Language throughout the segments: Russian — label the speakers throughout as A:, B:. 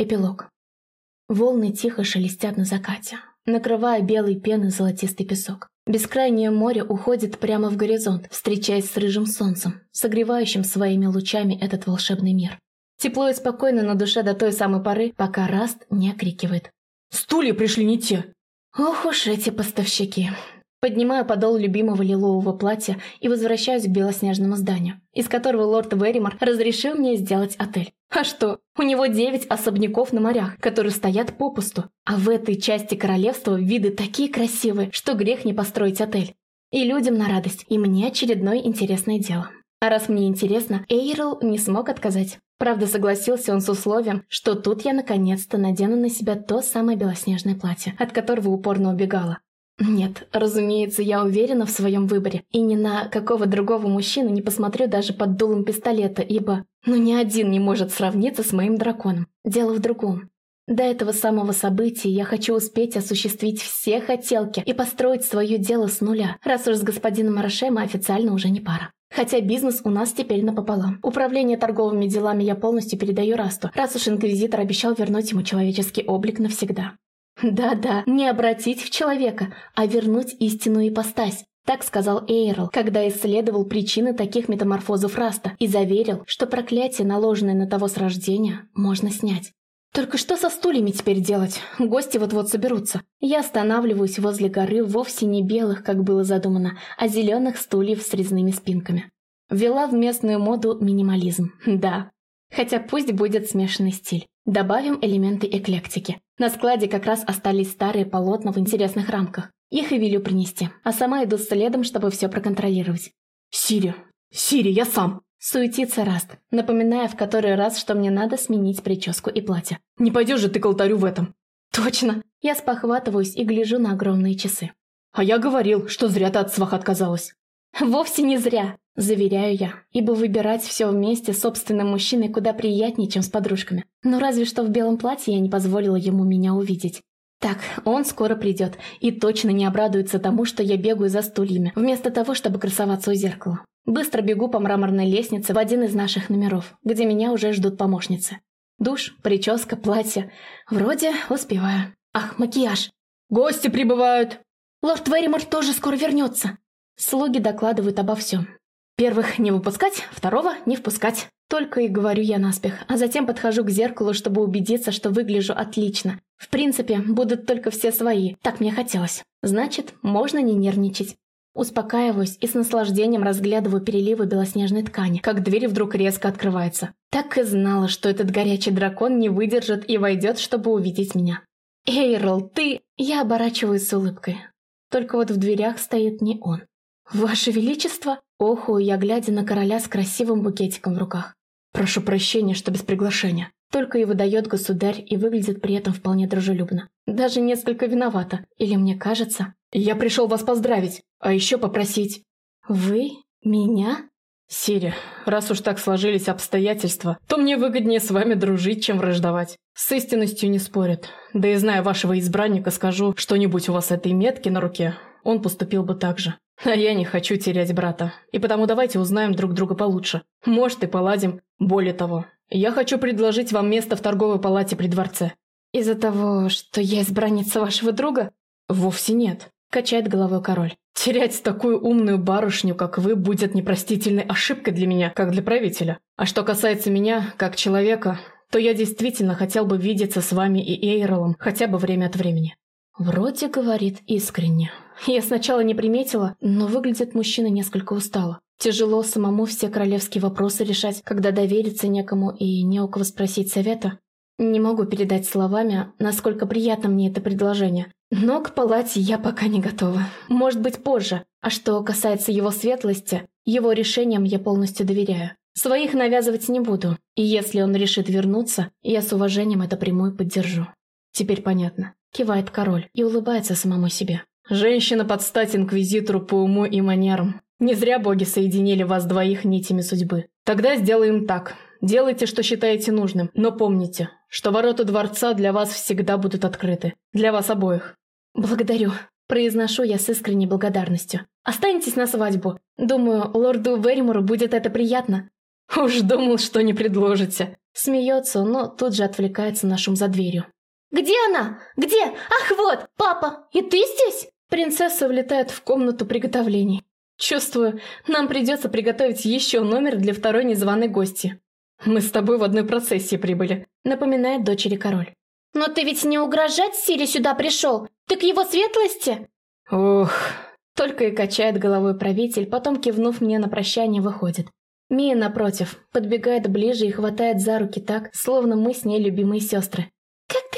A: Эпилог. Волны тихо шелестят на закате, накрывая белой пеной золотистый песок. Бескрайнее море уходит прямо в горизонт, встречаясь с рыжим солнцем, согревающим своими лучами этот волшебный мир. Тепло и спокойно на душе до той самой поры, пока Раст не окрикивает.
B: «Стулья пришли не те!»
A: Ох уж эти поставщики. Поднимаю подол любимого лилового платья и возвращаюсь к белоснежному зданию, из которого лорд Веримор разрешил мне сделать отель. А что, у него девять особняков на морях, которые стоят попусту. А в этой части королевства виды такие красивые, что грех не построить отель. И людям на радость, и мне очередное интересное дело. А раз мне интересно, Эйрл не смог отказать. Правда, согласился он с условием, что тут я наконец-то надену на себя то самое белоснежное платье, от которого упорно убегала. Нет, разумеется, я уверена в своем выборе, и ни на какого другого мужчину не посмотрю даже под дулом пистолета, ибо, ну, ни один не может сравниться с моим драконом. Дело в другом. До этого самого события я хочу успеть осуществить все хотелки и построить свое дело с нуля, раз уж с господином Марашем официально уже не пара. Хотя бизнес у нас теперь напополам. Управление торговыми делами я полностью передаю Расту, раз уж Инквизитор обещал вернуть ему человеческий облик навсегда. Да-да, не обратить в человека, а вернуть истинную ипостась. Так сказал Эйрл, когда исследовал причины таких метаморфозов Раста и заверил, что проклятие, наложенное на того с рождения, можно снять. Только что со стульями теперь делать? Гости вот-вот соберутся. Я останавливаюсь возле горы вовсе не белых, как было задумано, а зеленых стульев с резными спинками. Ввела в местную моду минимализм, да. Хотя пусть будет смешанный стиль. Добавим элементы эклектики. На складе как раз остались старые полотна в интересных рамках. Их и велю принести, а сама иду следом, чтобы все проконтролировать.
B: «Сири! Сири, я сам!»
A: Суетится Раст, напоминая в который раз, что мне надо сменить прическу и платье.
B: «Не пойдешь же ты к алтарю в этом!»
A: «Точно!» Я спохватываюсь и гляжу на огромные часы.
B: «А я говорил, что зря ты от свах отказалась!»
A: «Вовсе не зря!» Заверяю я, ибо выбирать все вместе с собственным мужчиной куда приятнее, чем с подружками. Но разве что в белом платье я не позволила ему меня увидеть. Так, он скоро придет и точно не обрадуется тому, что я бегаю за стульями, вместо того, чтобы красоваться у зеркала. Быстро бегу по мраморной лестнице в один из наших номеров, где меня уже ждут помощницы. Душ, прическа, платье. Вроде успеваю. Ах, макияж.
B: Гости прибывают.
A: Лорд Веримор тоже скоро вернется. Слуги докладывают обо всем. Первых не выпускать, второго не впускать. Только и говорю я наспех, а затем подхожу к зеркалу, чтобы убедиться, что выгляжу отлично. В принципе, будут только все свои, так мне хотелось. Значит, можно не нервничать. Успокаиваюсь и с наслаждением разглядываю переливы белоснежной ткани, как дверь вдруг резко открывается. Так и знала, что этот горячий дракон не выдержит и войдет, чтобы увидеть меня. «Эйрл, ты...» Я оборачиваюсь с улыбкой. Только вот в дверях стоит не он. «Ваше Величество!» Оху я, глядя на короля с красивым букетиком в руках.
B: «Прошу прощения, что без приглашения».
A: Только и выдает государь и выглядит при этом вполне дружелюбно. Даже несколько виновата. Или мне кажется?
B: «Я пришел вас поздравить, а еще попросить».
A: «Вы? Меня?»
B: «Сири, раз уж так сложились обстоятельства, то мне выгоднее с вами дружить, чем враждовать. С истинностью не спорят. Да и зная вашего избранника, скажу, что-нибудь у вас этой метки на руке, он поступил бы так же. А я не хочу терять брата. И потому давайте узнаем друг друга получше. Может, и поладим. Более того, я хочу предложить вам место в торговой палате при дворце».
A: «Из-за того, что я избранница вашего друга?»
B: «Вовсе нет», –
A: качает головой король.
B: «Терять такую умную барышню, как вы, будет непростительной ошибкой для меня, как для правителя. А что касается меня, как человека, то я действительно хотел бы видеться с вами и Эйролом хотя бы время от времени».
A: Вроде говорит искренне. Я сначала не приметила, но выглядит мужчина несколько устало. Тяжело самому все королевские вопросы решать, когда довериться некому и не у кого спросить совета. Не могу передать словами, насколько приятно мне это предложение. Но к палате я пока не готова. Может быть, позже. А что касается его светлости, его решениям я полностью доверяю. Своих навязывать не буду. И если он решит вернуться, я с уважением это приму и поддержу. Теперь понятно. Кивает король и улыбается самому себе.
B: «Женщина под стать инквизитору по уму и манерам. Не зря боги соединили вас двоих нитями судьбы. Тогда сделаем так. Делайте, что считаете нужным, но помните, что ворота дворца для вас всегда будут открыты. Для вас обоих».
A: «Благодарю», – произношу я с искренней благодарностью. «Останетесь на свадьбу. Думаю, лорду Веримору будет это приятно».
B: Уж думал, что не предложите.
A: Смеется, но тут же отвлекается на шум за дверью. «Где она? Где? Ах, вот! Папа! И ты здесь?»
B: Принцесса влетает в комнату приготовлений. Чувствую, нам придется приготовить еще номер для второй незваной гости. Мы с тобой в одной процессии прибыли, напоминает дочери король.
A: Но ты ведь не угрожать Сире сюда пришел? Ты к его светлости?
B: Ох, только и качает головой правитель, потом, кивнув мне на прощание, выходит. Мия, напротив, подбегает ближе и хватает за руки так, словно мы с ней любимые сестры.
A: «Как ты красиво!»
B: —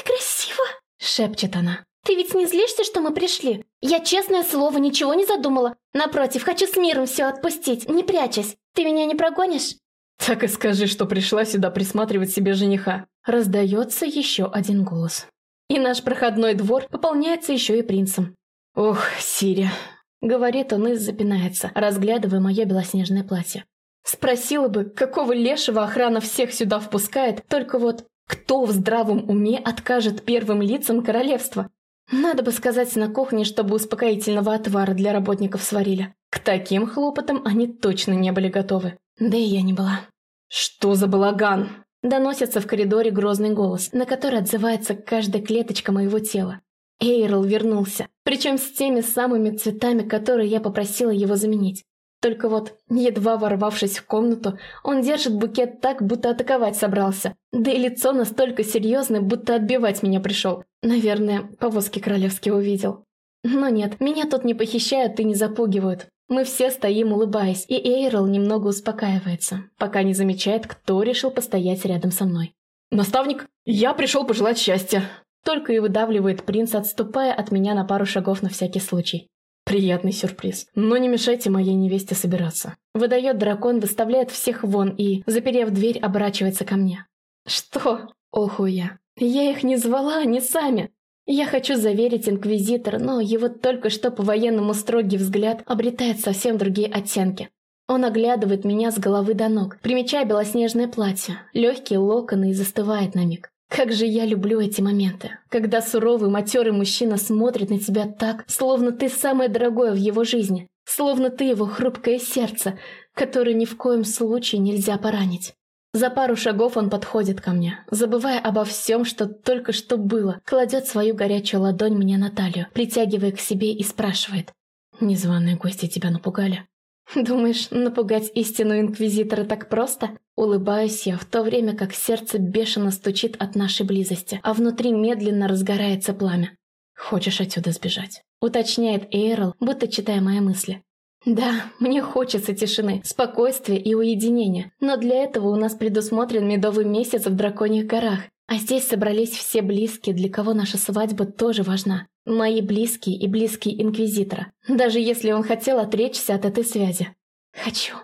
B: шепчет она.
A: «Ты ведь не злишься, что мы пришли? Я, честное слово, ничего не задумала. Напротив, хочу с миром все отпустить, не прячась. Ты меня не прогонишь?»
B: «Так и скажи, что пришла сюда присматривать себе жениха». Раздается еще один голос. И наш проходной двор пополняется еще и принцем. «Ох, Сири», — говорит он и запинается, разглядывая мое белоснежное платье. Спросила бы, какого лешего охрана всех сюда впускает, только вот кто в здравом уме откажет первым лицам королевства? Надо бы сказать на кухне, чтобы успокоительного отвара для работников сварили. К таким хлопотам они точно не были готовы. Да и я не была. «Что за балаган?» Доносится в коридоре грозный голос, на который отзывается каждая клеточка моего тела. Эйрл вернулся, причем с теми самыми цветами, которые я попросила его заменить. Только вот, едва ворвавшись в комнату, он держит букет так, будто атаковать собрался. Да и лицо настолько серьезное, будто отбивать меня пришел. Наверное, повозки королевские увидел. Но нет, меня тут не похищают и не запугивают. Мы все стоим, улыбаясь, и Эйрл немного успокаивается, пока не замечает, кто решил постоять рядом со мной. «Наставник, я пришел пожелать счастья!» Только и выдавливает принц, отступая от меня на пару шагов на всякий случай. Приятный сюрприз. Но не мешайте моей невесте собираться. Выдает дракон, выставляет всех вон и, заперев дверь, оборачивается ко мне. Что? Оху я. Их не звала, они сами. Я хочу заверить инквизитора, но его только что по-военному строгий взгляд обретает совсем другие оттенки. Он оглядывает меня с головы до ног, примечая белоснежное платье, легкие локоны и застывает на миг. Как же я люблю эти моменты, когда суровый, матерый мужчина смотрит на тебя так, словно ты самое дорогое в его жизни, словно ты его хрупкое сердце, которое ни в коем случае нельзя поранить. За пару шагов он подходит ко мне, забывая обо всем, что только что было, кладет свою горячую ладонь мне на талию, притягивая к себе и спрашивает. «Незваные гости тебя напугали?» «Думаешь, напугать истинную инквизитора так просто?» Улыбаюсь я, в то время как сердце бешено стучит от нашей близости, а внутри медленно разгорается пламя. «Хочешь отсюда сбежать?» Уточняет Эйрл, будто читая мои мысли. «Да, мне хочется тишины, спокойствия и уединения, но для этого у нас предусмотрен медовый месяц в Драконьих горах, а здесь собрались все близкие, для кого наша свадьба тоже важна. Мои близкие и близкие Инквизитора, даже если он хотел отречься от этой связи. Хочу.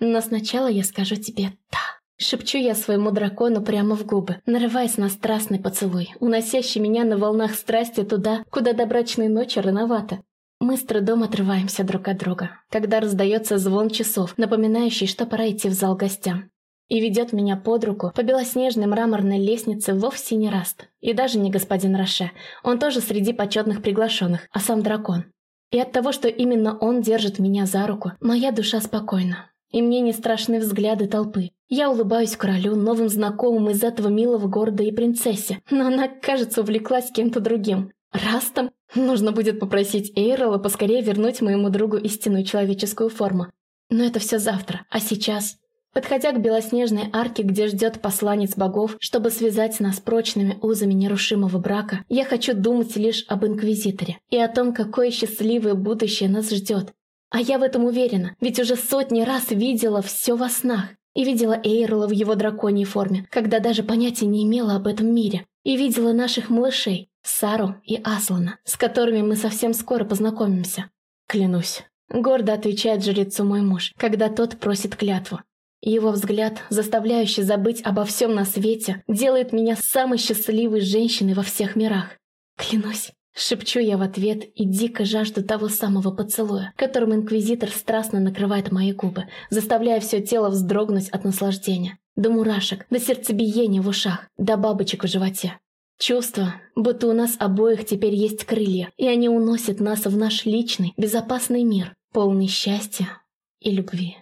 B: Но сначала я скажу тебе «да». Шепчу я своему дракону прямо в губы, нарываясь на страстный поцелуй, уносящий меня на волнах страсти туда, куда до брачной ночи рановато. Мы с трудом отрываемся друг от друга, когда раздается звон часов, напоминающий, что пора идти в зал гостям и ведет меня под руку по белоснежной мраморной лестнице вовсе не Раст, и даже не господин Роше, он тоже среди почетных приглашенных, а сам дракон. И от того, что именно он держит меня за руку, моя душа спокойна, и мне не страшны взгляды толпы. Я улыбаюсь королю, новым знакомым из этого милого города и принцессе, но она, кажется, увлеклась кем-то другим. Растом? Нужно будет попросить Эйрола поскорее вернуть моему другу истинную человеческую форму. Но это все завтра, а сейчас Подходя к белоснежной арке, где ждет посланец богов, чтобы связать нас прочными узами нерушимого брака, я хочу думать лишь об Инквизиторе и о том, какое счастливое будущее нас ждет. А я в этом уверена, ведь уже сотни раз видела все во снах. И видела Эйрла в его драконьей форме, когда даже понятия не имела об этом мире. И видела наших малышей, Сару и Аслана, с которыми мы совсем скоро познакомимся. Клянусь. Гордо отвечает жрецу мой муж, когда тот просит клятву. Его взгляд, заставляющий забыть обо всем на свете, делает меня самой счастливой женщиной во всех мирах. Клянусь, шепчу я в ответ и дико жажду того самого поцелуя, которым инквизитор страстно накрывает мои губы, заставляя все тело вздрогнуть от наслаждения. До мурашек, до сердцебиения в ушах, до бабочек в животе. Чувство, будто у нас обоих теперь есть крылья, и они уносят нас в наш личный, безопасный мир, полный счастья и любви.